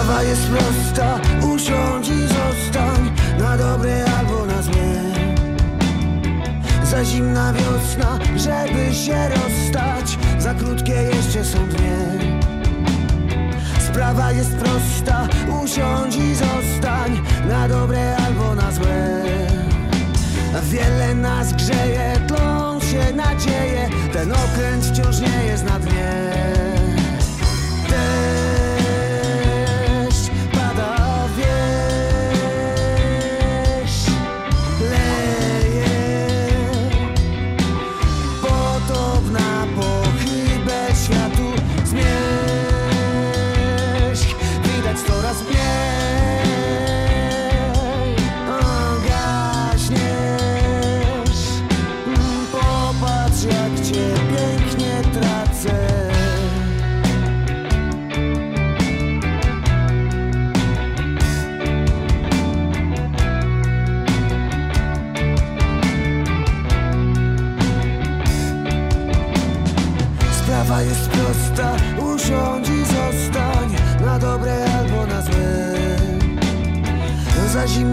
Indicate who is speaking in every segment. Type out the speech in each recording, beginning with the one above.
Speaker 1: Sprawa jest prosta, usiądź i zostań Na dobre albo na złe Za zimna wiosna, żeby się rozstać. Za krótkie jeszcze są dwie Sprawa jest prosta, usiądź i zostań Na dobre albo na złe. Wiele nas
Speaker 2: grzeje, tlą się nadzieje. Ten okręt wciąż
Speaker 1: nie jest na dnie. Ten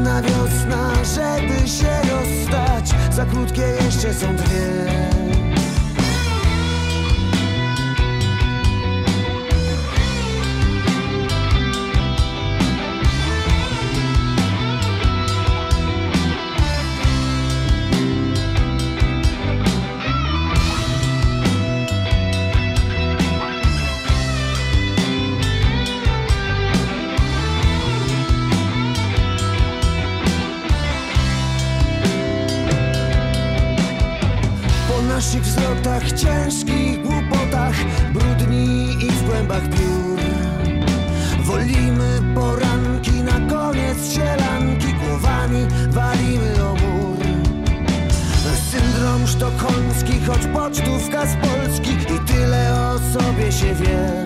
Speaker 1: Wiosna, żeby się rozstać. Za krótkie jeszcze są dwie. naszych wzmiotach, ciężkich głupotach, brudni i w głębach piór. Wolimy poranki, na koniec sielanki, głowami walimy obór. Syndrom sztokholmski, choć pocztówka z Polski i tyle o sobie się wie.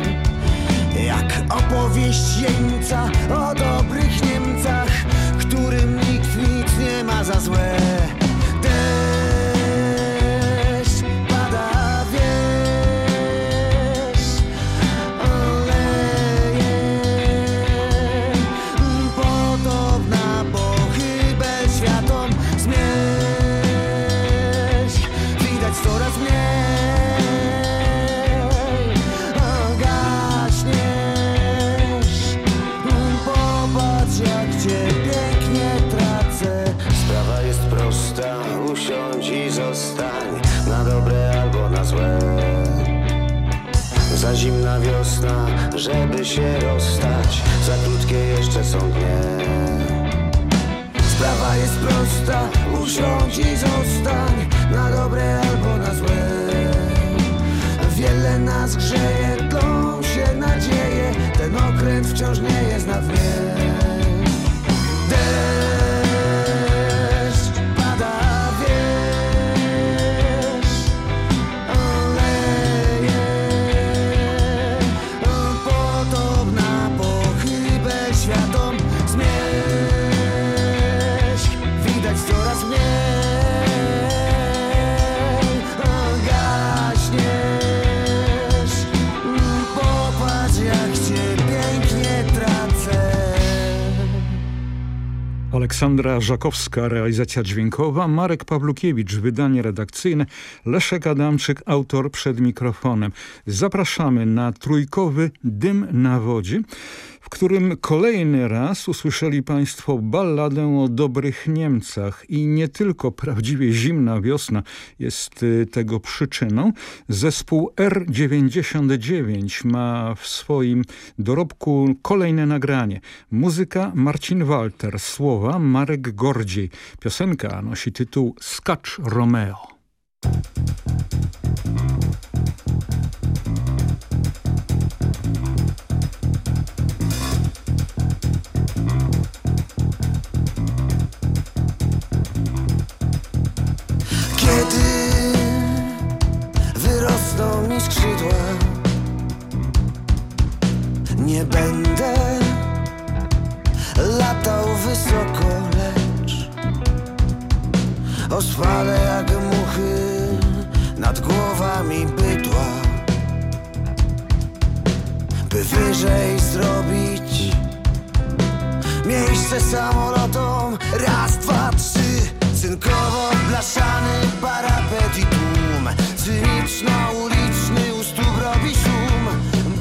Speaker 1: Jak opowieść jeńca o dobrych Niemcach, którym nikt nic nie ma za złe. żeby się rozstać. Za krótkie jeszcze są dnie. Sprawa jest prosta, usiądź i zostań. Na dobre albo na złe. Wiele nas grzeje, tlą się nadzieje. Ten okręt wciąż nie jest na dnie. Aleksandra Żakowska, realizacja dźwiękowa, Marek Pawlukiewicz, wydanie redakcyjne, Leszek Adamczyk, autor przed mikrofonem. Zapraszamy na trójkowy Dym na wodzie w którym kolejny raz usłyszeli Państwo balladę o dobrych Niemcach i nie tylko prawdziwie zimna wiosna jest y, tego przyczyną. Zespół R99 ma w swoim dorobku kolejne nagranie. Muzyka Marcin Walter, słowa Marek Gordziej. Piosenka nosi tytuł Skacz Romeo. Thank you. Nie będę latał wysoko, lecz oswalę jak muchy nad głowami bydła, by wyżej zrobić miejsce samolotom. Raz, dwa, trzy, cynkowo blaszany parapet i tłum, cyniczno-uliczny u stóp robi szum,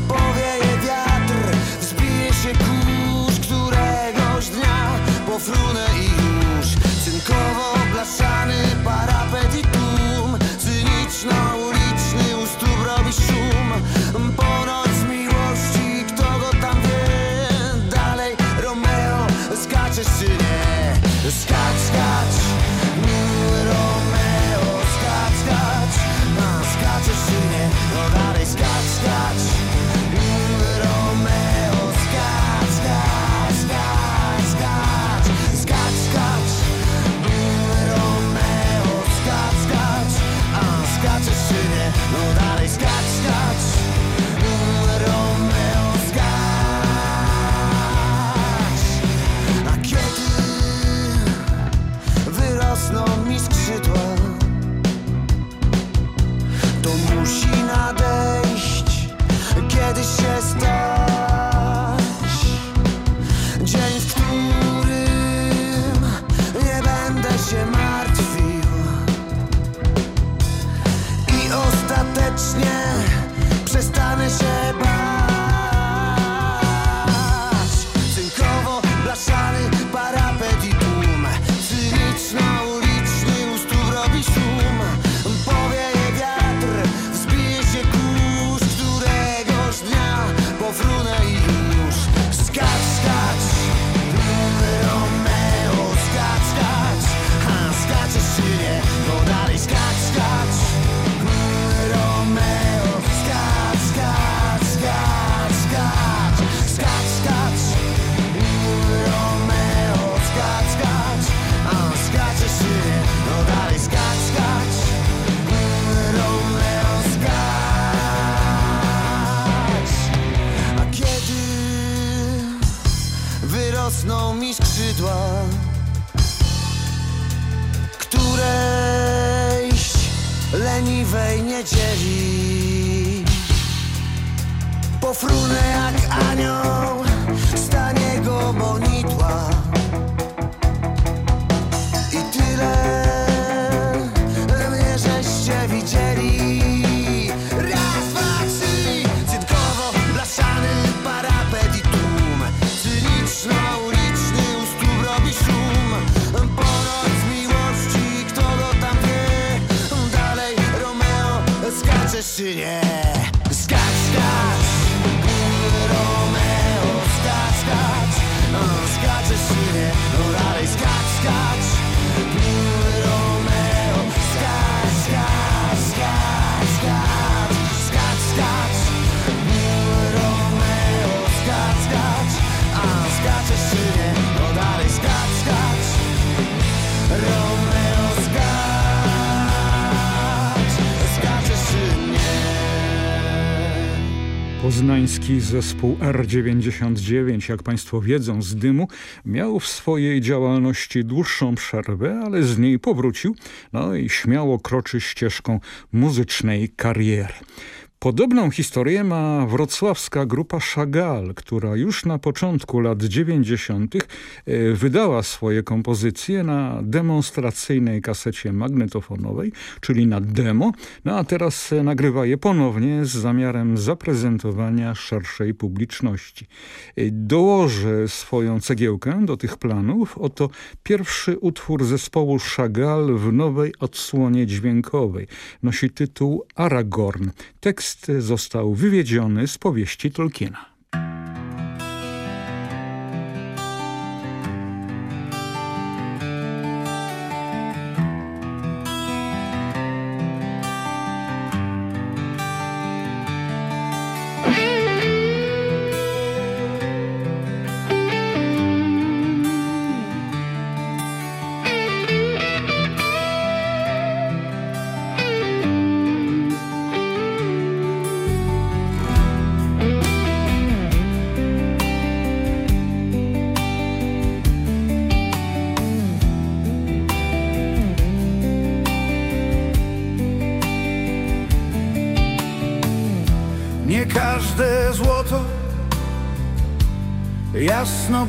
Speaker 1: powieje wiatr, wzbije się kurz któregoś dnia, pofrunę i już, cynkowo blaszany parapet i tłum, cyniczno-uliczny u stóp robi szum, ponoć z miłości, kto go tam wie, dalej Romeo, skaczesz czy nie,
Speaker 2: zespół R99, jak Państwo wiedzą z dymu, miał w swojej działalności dłuższą przerwę, ale z niej powrócił, no i śmiało kroczy ścieżką muzycznej kariery. Podobną historię ma wrocławska grupa Chagall, która już na początku lat 90. e, wydała swoje kompozycje na demonstracyjnej kasecie magnetofonowej, czyli na demo, no a teraz e, nagrywa je ponownie z zamiarem zaprezentowania szerszej publiczności. E, Dołożę swoją cegiełkę do tych planów. Oto pierwszy utwór zespołu Chagall w nowej odsłonie dźwiękowej. Nosi tytuł Aragorn. Tekst został wywiedziony z powieści Tolkiena.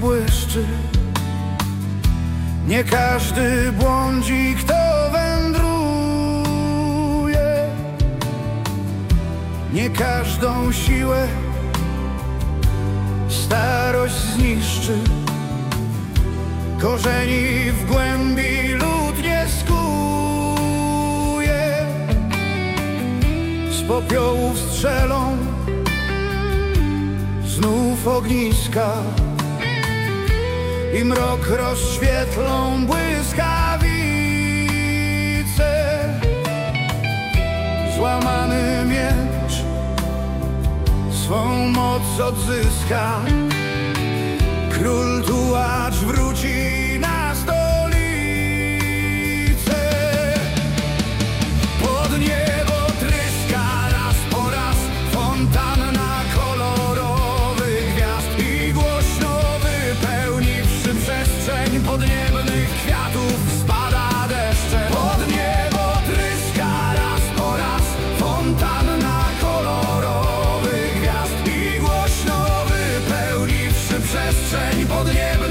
Speaker 3: subway mrok rozświetlą błyskawice. Złamany miecz Swą moc odzyska. Król tułacz wróci przestrzeń podniebnych kwiatów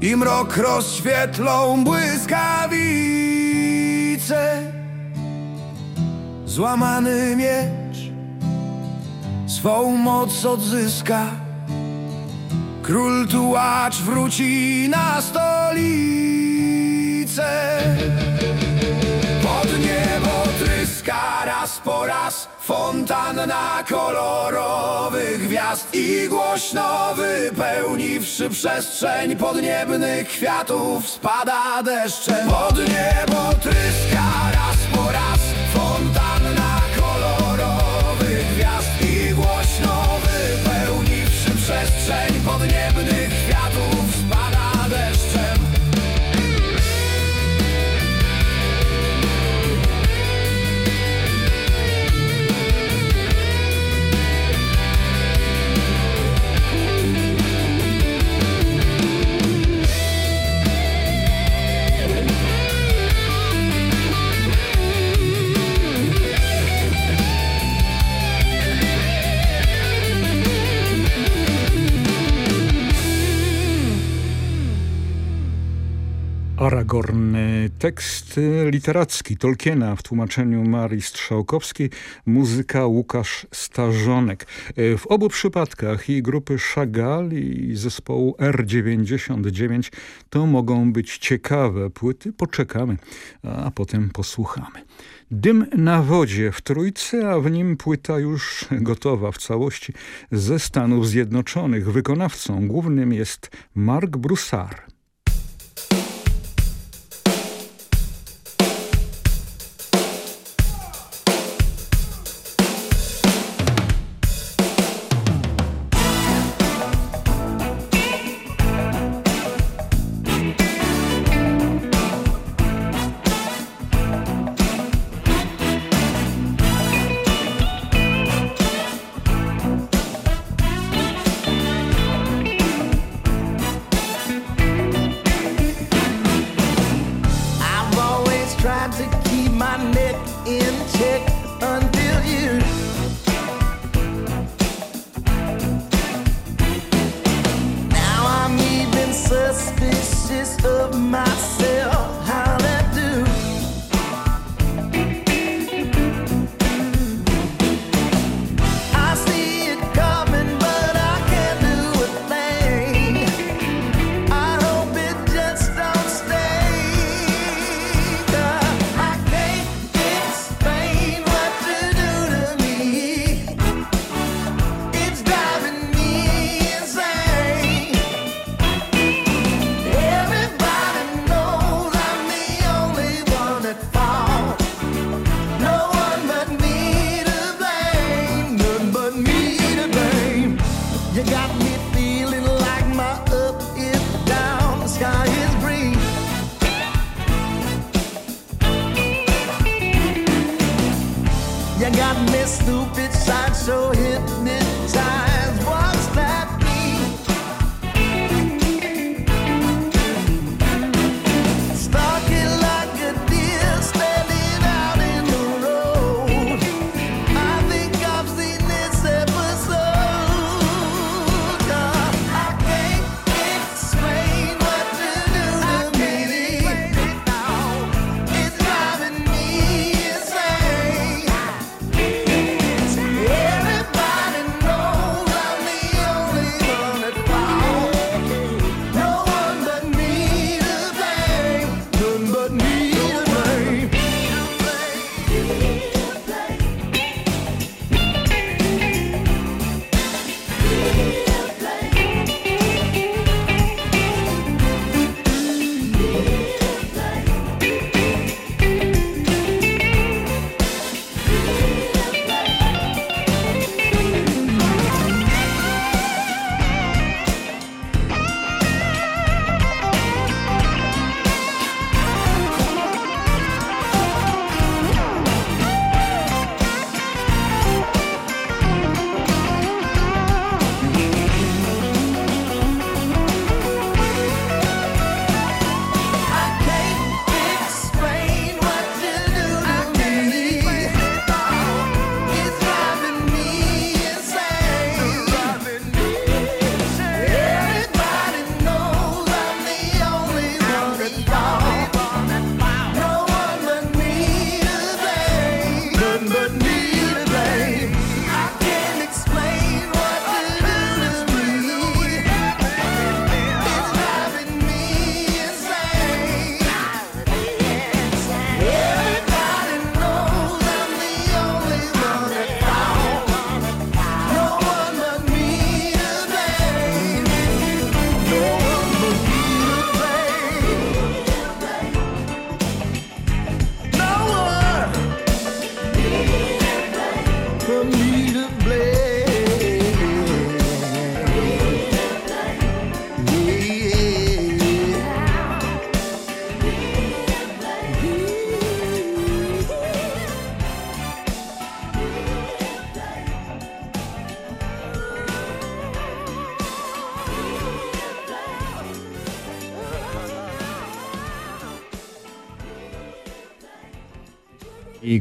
Speaker 3: I mrok rozświetlą błyskawice. Złamany miecz Swą moc odzyska. Król tułacz wróci na stolicę. Pod niebo tryska raz po raz Fontanna kolorowych gwiazd I głośno wypełniwszy przestrzeń Podniebnych kwiatów spada deszczem Pod niebo tryska raz po raz
Speaker 2: Aragorn, tekst literacki Tolkiena w tłumaczeniu Marii Strzałkowskiej, muzyka Łukasz Starzonek. W obu przypadkach i grupy Chagall i zespołu R99 to mogą być ciekawe płyty. Poczekamy, a potem posłuchamy. Dym na wodzie w trójce, a w nim płyta już gotowa w całości ze Stanów Zjednoczonych. Wykonawcą głównym jest Mark Broussard. sick.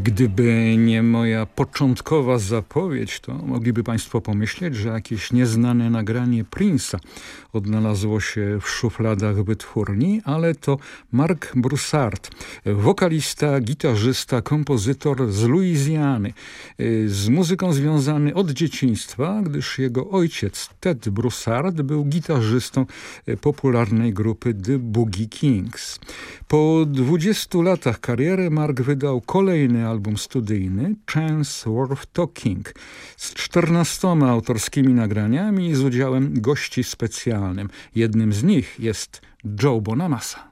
Speaker 2: Gdyby nie moja początkowa zapowiedź, to mogliby Państwo pomyśleć, że jakieś nieznane nagranie Prince'a odnalazło się w szufladach wytwórni, ale to Mark Broussard, wokalista, gitarzysta, kompozytor z Luizjany, z muzyką związany od dzieciństwa, gdyż jego ojciec Ted Broussard był gitarzystą popularnej grupy The Boogie Kings. Po 20 latach kariery Mark wydał kolejny album studyjny Chance Worth Talking z 14 autorskimi nagraniami z udziałem gości specjalnym. Jednym z nich jest Joe Bonamassa.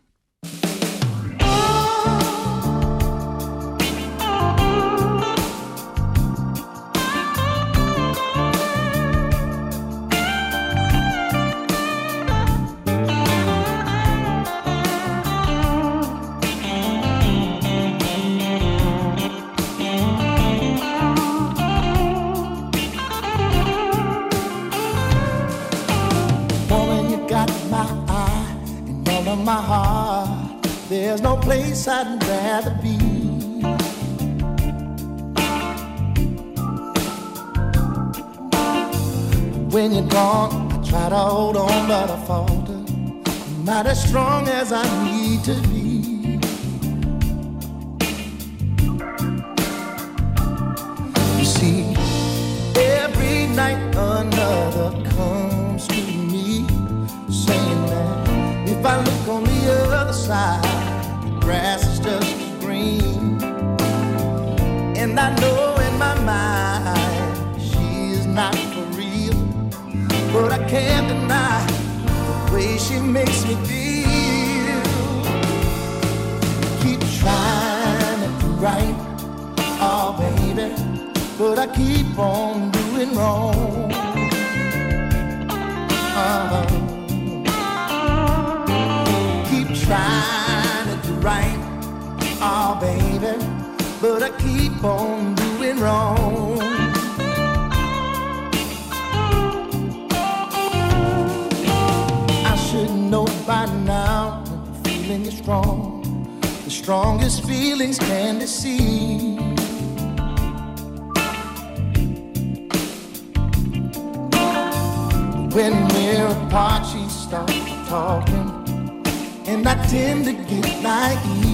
Speaker 4: There's no place I'd rather be. When you're gone, I try to hold on, but I falter. I'm not as strong as I need to be. You see, every night another comes to me saying that if I look on the other side, grass is just green. And I know in my mind she is not for real. But I can't deny the way she makes me feel. Keep trying to do right, oh baby. But I keep on doing wrong. But I keep on doing wrong. I should know by now that the feeling is strong. The strongest feelings can deceive. When we're apart, she starts talking and I tend to get naive.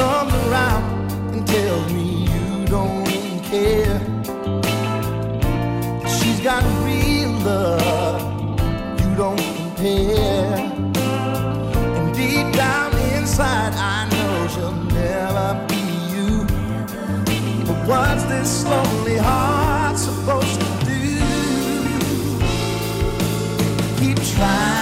Speaker 4: Comes around and tells me you don't care. She's got real love, you don't compare. And deep down inside, I know she'll never be you. But what's this lonely heart supposed to do? Keep trying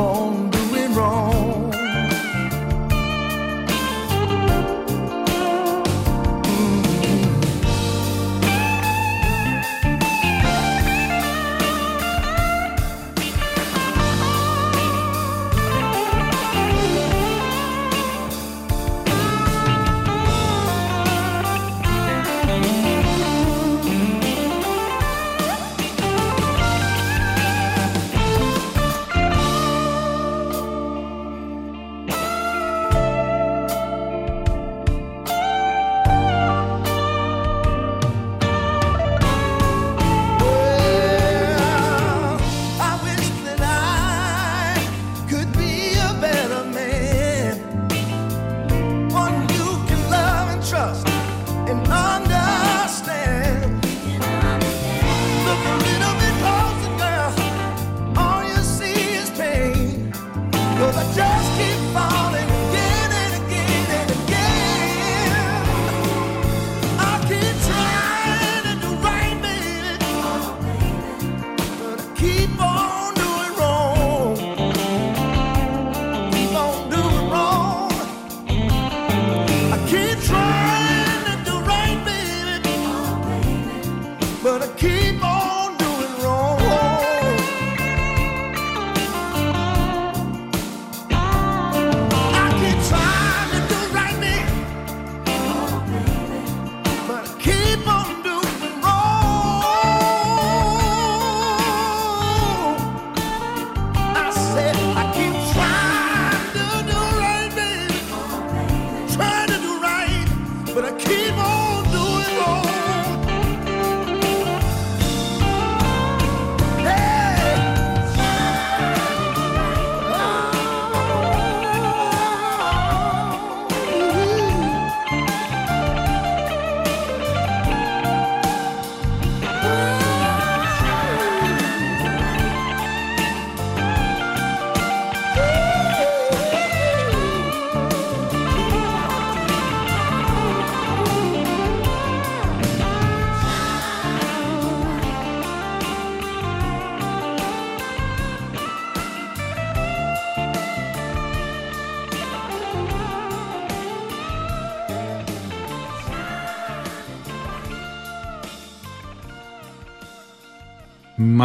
Speaker 4: I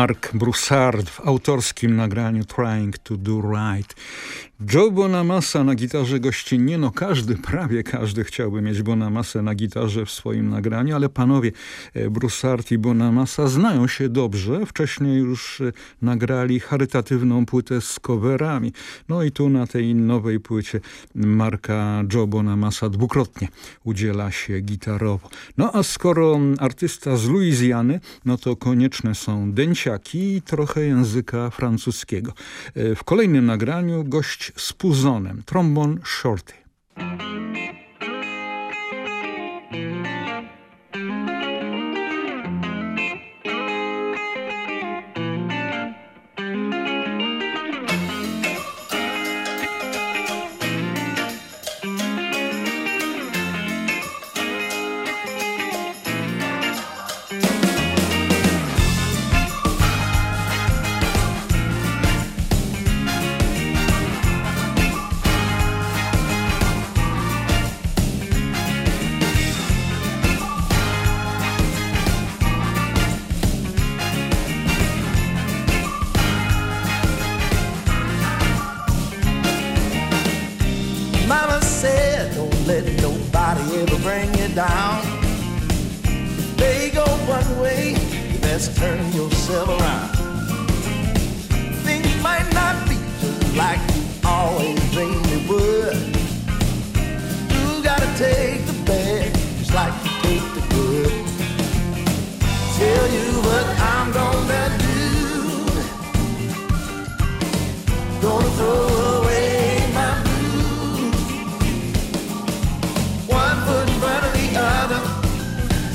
Speaker 4: Mark Broussard w autorskim nagraniu Trying to do Right. Joe Bonamassa na gitarze gościnnie, no każdy, prawie każdy chciałby mieć Bonamassę na gitarze w swoim nagraniu, ale panowie e, Broussard i Bonamassa znają się dobrze. Wcześniej już e, nagrali charytatywną płytę z coverami. No i tu na tej nowej płycie Marka Joe Bonamassa dwukrotnie udziela się gitarowo. No a skoro artysta z Luizjany, no to konieczne są dęciaki i trochę języka francuskiego. E, w kolejnym nagraniu gość z puzonem, trombon shorty. let nobody ever bring you down. They go one way, you best turn yourself around. Things might not be just like you always dreamed they would. You gotta take the bad, just like you take the good. Tell you what I'm gonna do. Gonna throw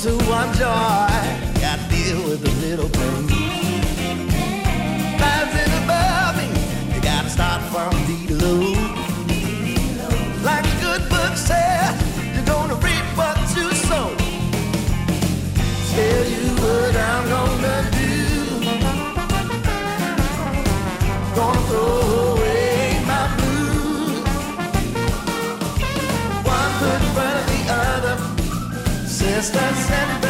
Speaker 4: Those who want joy got to deal with a little pain. Rising above me, you gotta start from below. Like a good book says, you're gonna reap what you sow. Tell you what I'm gonna do. Gonna throw sisters and
Speaker 2: I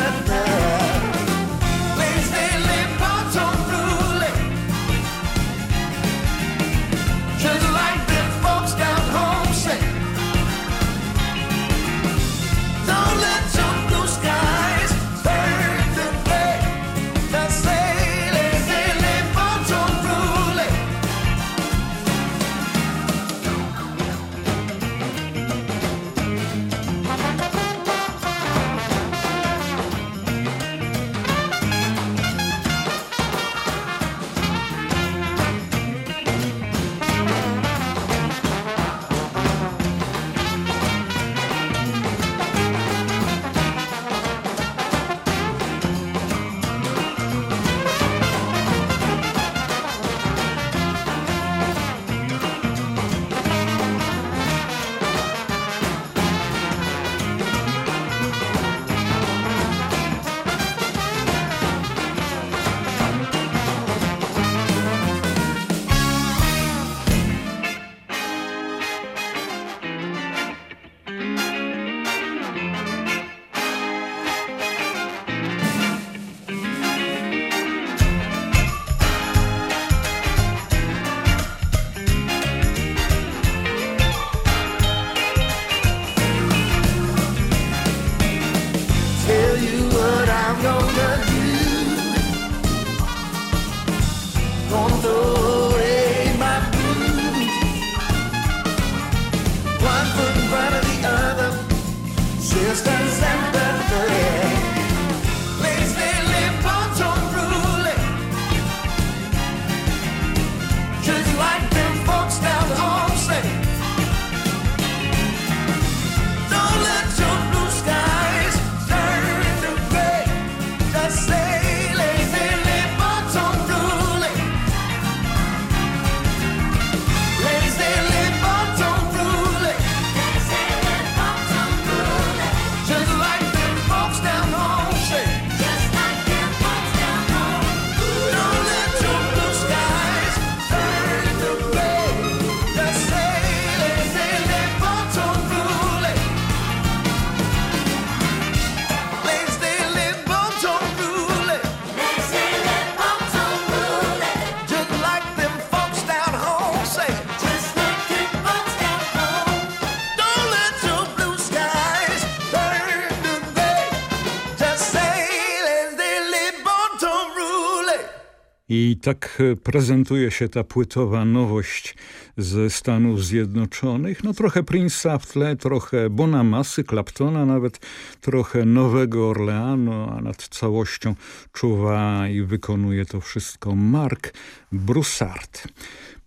Speaker 2: tak e, prezentuje się ta płytowa nowość ze Stanów Zjednoczonych. No trochę Prince'a w tle, trochę Bonamasy, Claptona, nawet trochę Nowego Orleanu, a nad całością czuwa i wykonuje to wszystko Mark Broussard.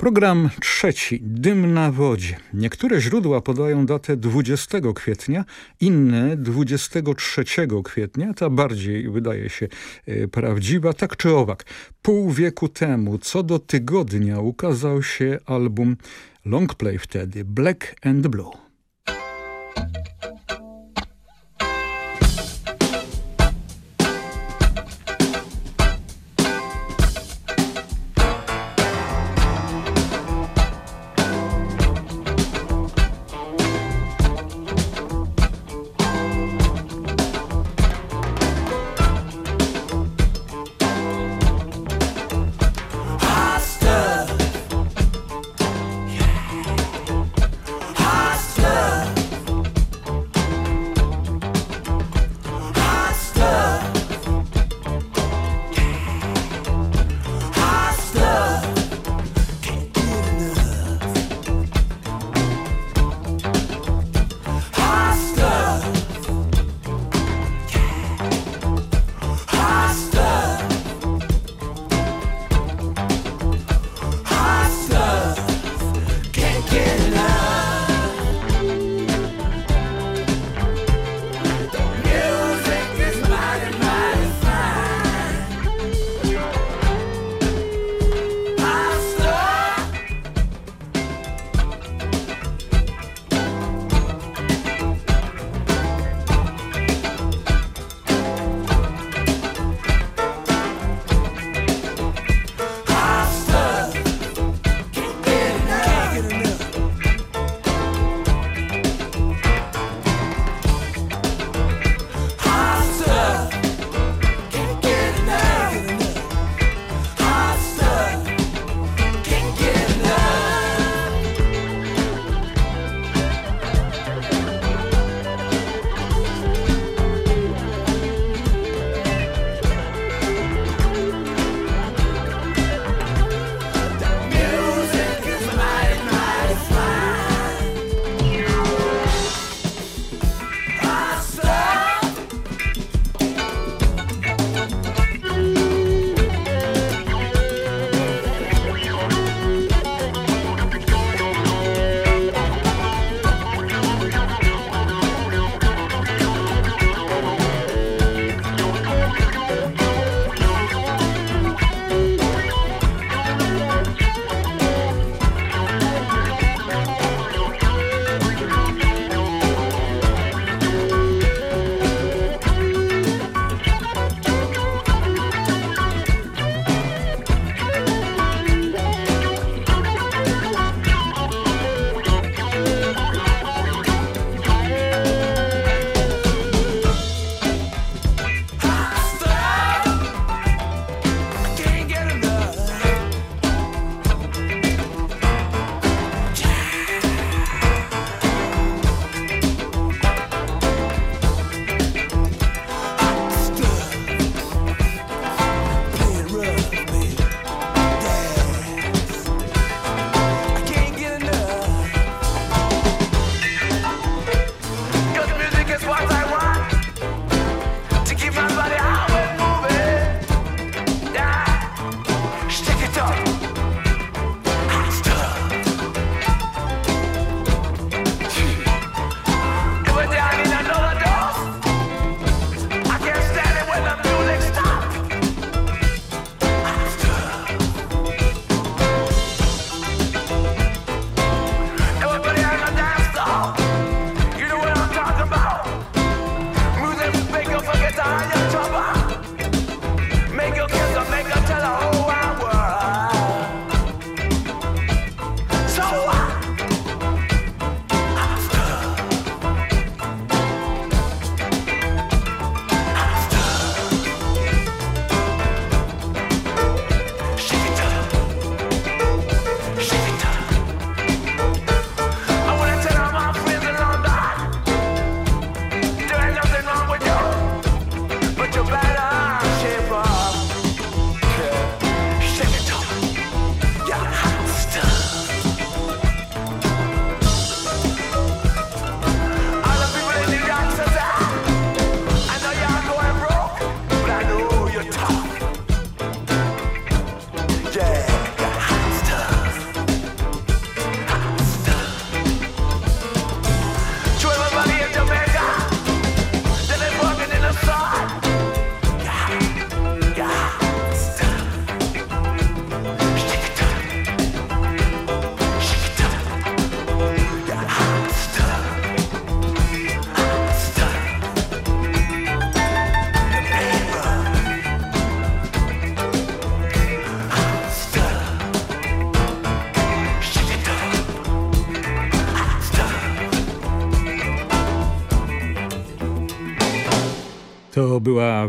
Speaker 2: Program trzeci. Dym na wodzie. Niektóre źródła podają datę 20 kwietnia, inne 23 kwietnia. Ta bardziej wydaje się e, prawdziwa. Tak czy owak, pół wieku temu, co do tygodnia, ukazał się album longplay wtedy Black and Blue.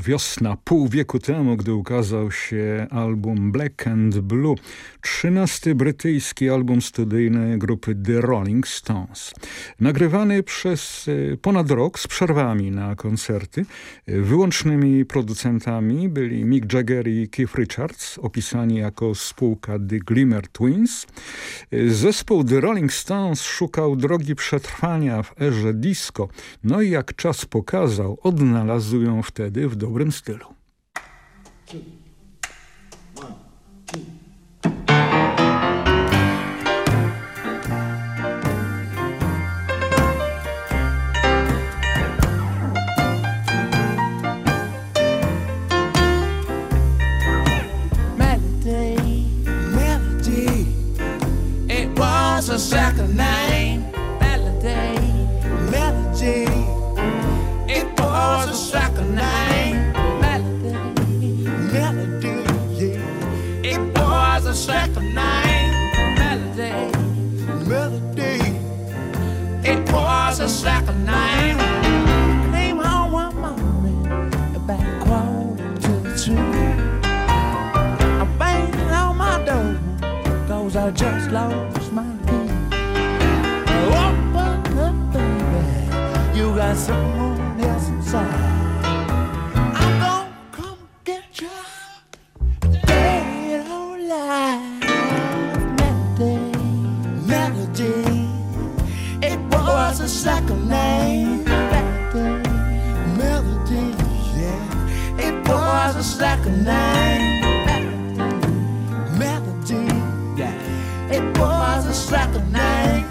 Speaker 2: Wiosna pół wieku temu, gdy ukazał się album Black and Blue, trzynasty brytyjski album studyjny grupy The Rolling Stones. Nagrywany przez e, ponad rok z przerwami na koncerty. Wyłącznymi producentami byli Mick Jagger i Keith Richards, opisani jako spółka The Glimmer Twins. Zespół The Rolling Stones szukał drogi przetrwania w erze disco, no i jak czas pokazał, odnalazł ją wtedy w dobrym stylu.
Speaker 5: A second name, name. Melody, yeah. It was a second name.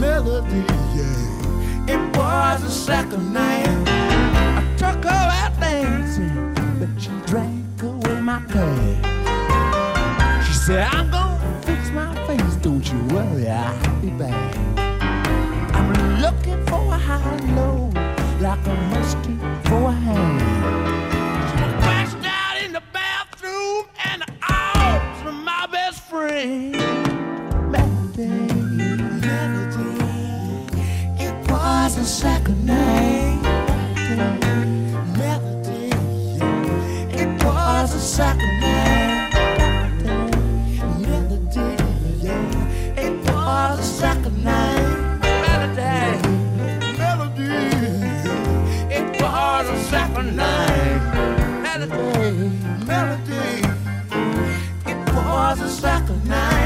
Speaker 5: Melody, melody was a second night. I took her out dancing, but she drank away my cash. She said, saccharine melody. It was a saccharine.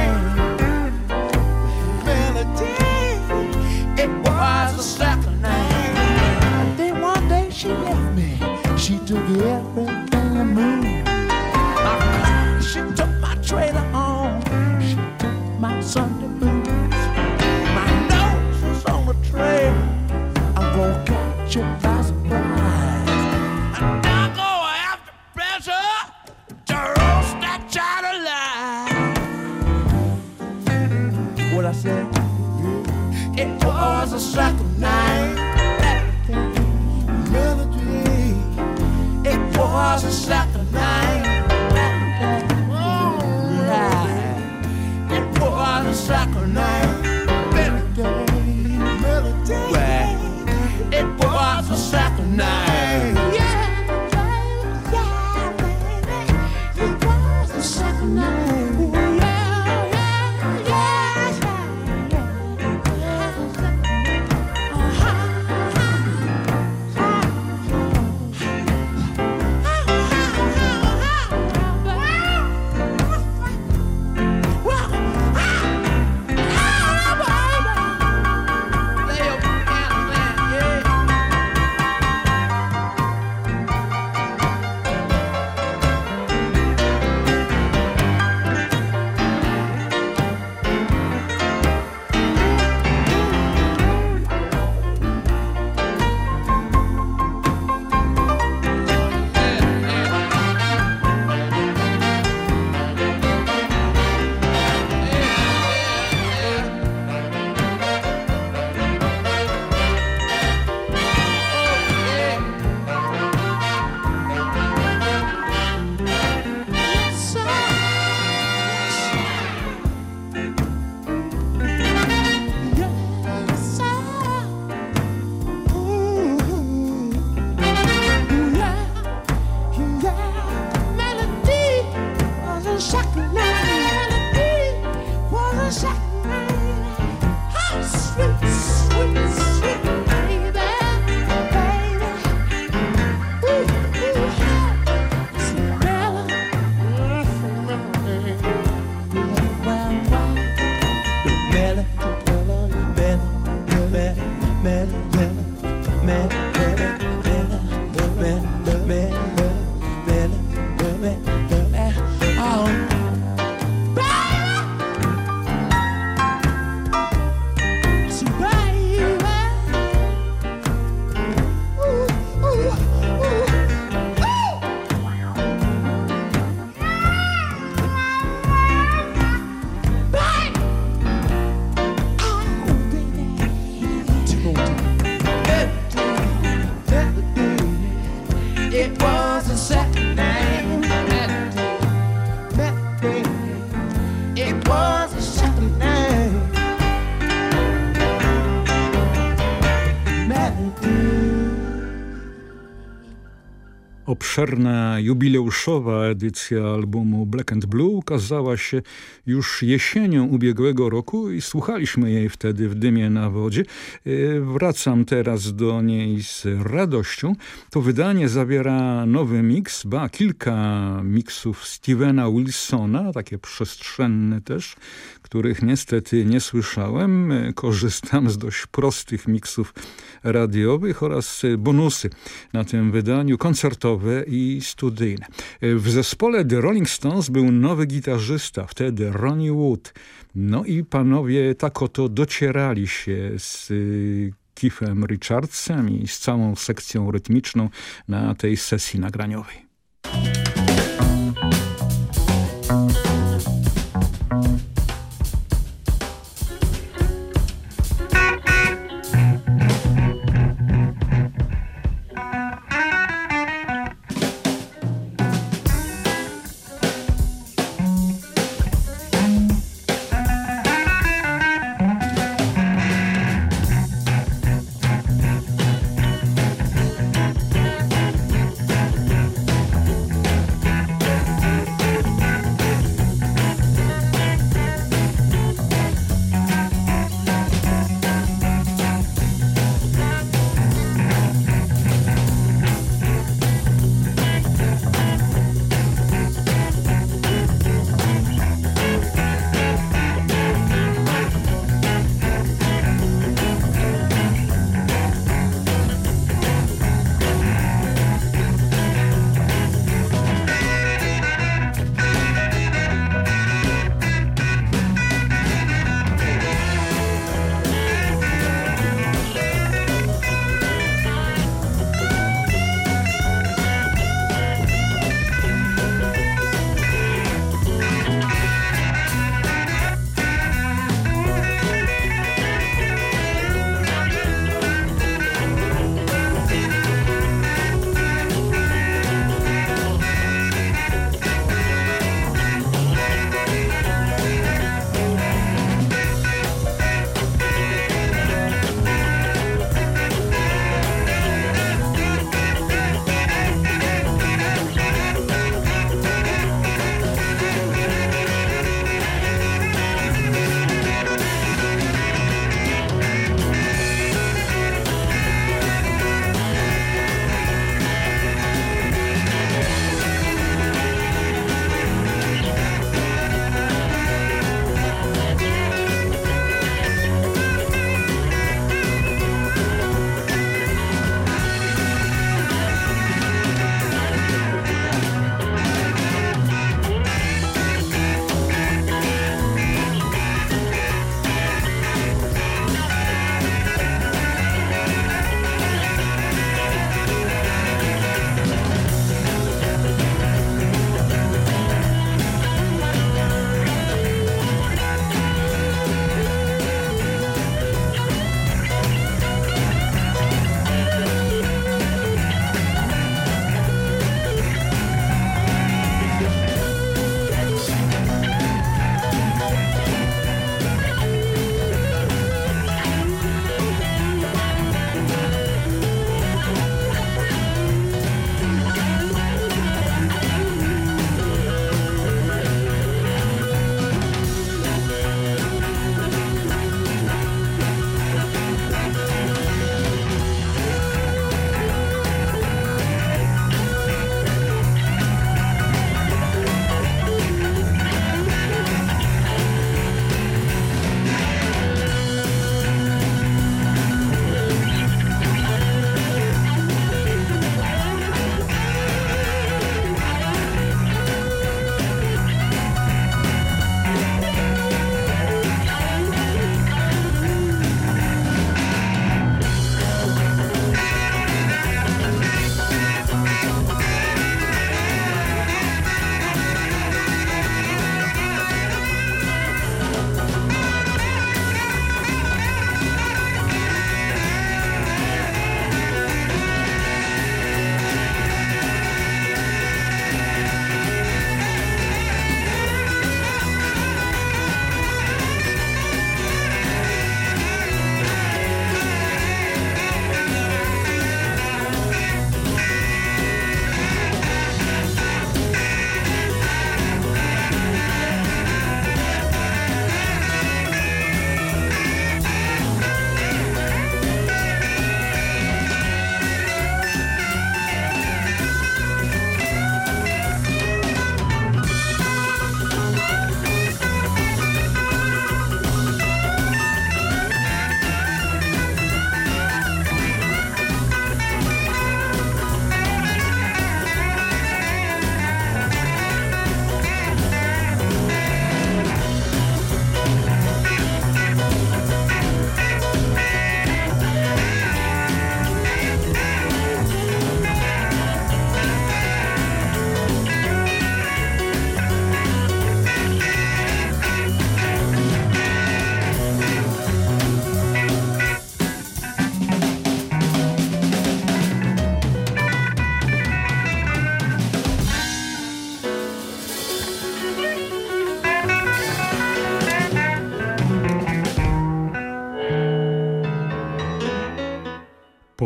Speaker 2: Obszerna jubileuszowa edycja albumu Black and Blue ukazała się już jesienią ubiegłego roku i słuchaliśmy jej wtedy w Dymie na wodzie. E, wracam teraz do niej z radością. To wydanie zawiera nowy miks, ba kilka miksów Stevena Wilsona, takie przestrzenne też, których niestety nie słyszałem. E, korzystam z dość prostych miksów radiowych oraz bonusy na tym wydaniu koncertowe i studyjne. W zespole The Rolling Stones był nowy gitarzysta, wtedy Ronnie Wood. No i panowie tak oto docierali się z y, Keithem Richardsem i z całą sekcją rytmiczną na tej sesji nagraniowej.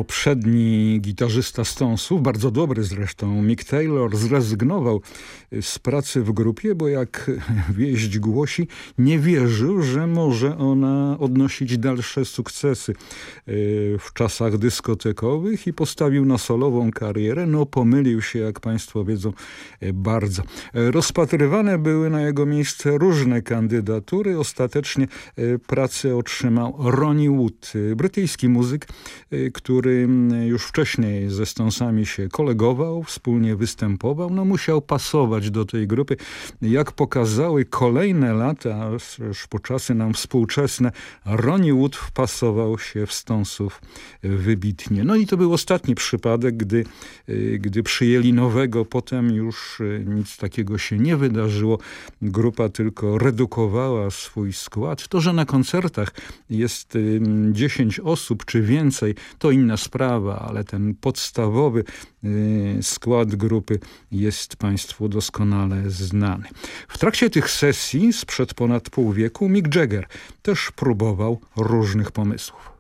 Speaker 2: Poprzedni gitarzysta Stonesów, bardzo dobry zresztą, Mick Taylor, zrezygnował z pracy w grupie, bo jak wieść głosi, nie wierzył, że może ona odnosić dalsze sukcesy e, w czasach dyskotekowych i postawił na solową karierę. No pomylił się, jak państwo wiedzą, e, bardzo. E, rozpatrywane były na jego miejsce różne kandydatury. Ostatecznie pracę otrzymał Ronnie Wood, brytyjski muzyk, który już wcześniej ze Stonesami się kolegował, wspólnie występował. No musiał pasować do tej grupy. Jak pokazały kolejne lata, już po czasy nam współczesne, Ronnie Wood wpasował się w Stonsów wybitnie. No i to był ostatni przypadek, gdy, y, gdy przyjęli nowego, potem już y, nic takiego się nie wydarzyło. Grupa tylko redukowała swój skład. To, że na koncertach jest 10 osób czy więcej, to inna sprawa, ale ten podstawowy y, skład grupy jest Państwu doskonale doskonale znany. W trakcie tych sesji sprzed ponad pół wieku Mick Jagger też próbował różnych pomysłów.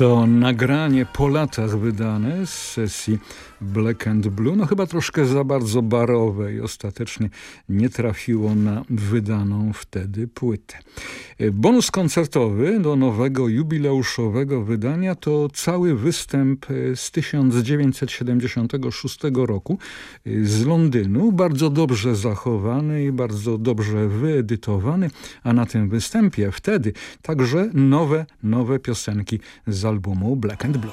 Speaker 2: To nagranie po latach wydane z sesji Black and Blue, no chyba troszkę za bardzo barowe i ostatecznie nie trafiło na wydaną wtedy płytę. Bonus koncertowy do nowego jubileuszowego wydania to cały występ z 1976 roku z Londynu, bardzo dobrze zachowany i bardzo dobrze wyedytowany, a na tym występie wtedy także nowe, nowe piosenki z albumu Black and Blue.